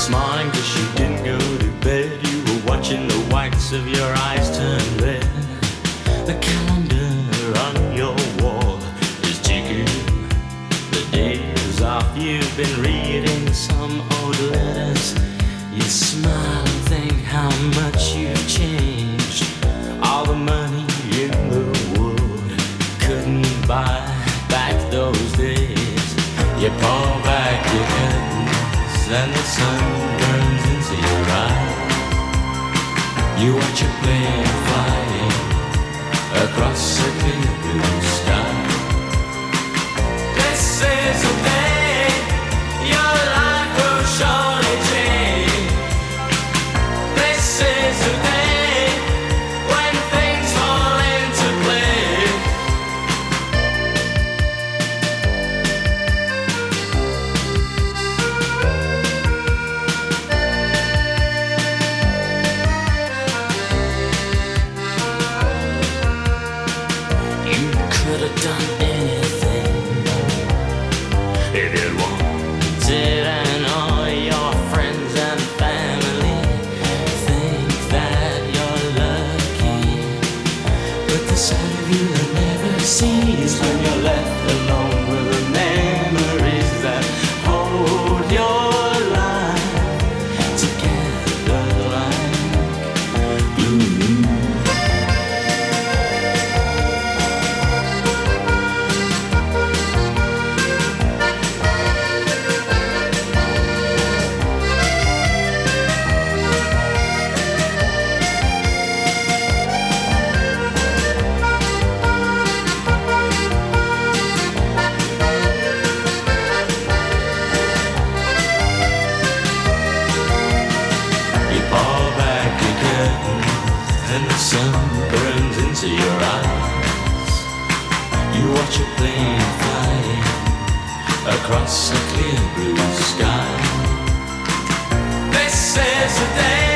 This morning, cause you didn't go to bed, you were watching the whites of your eyes turn red. The calendar on your wall is ticking. The days off, you've been reading some old letters. You smile and think how much you've changed. All the money in the world couldn't buy back those days. You pull back your curtains and the sun burns into your eyes. You watch a plane flying across a clear blue sky. Dios. Into your eyes. You watch a plane flying across a clear blue sky. This is the day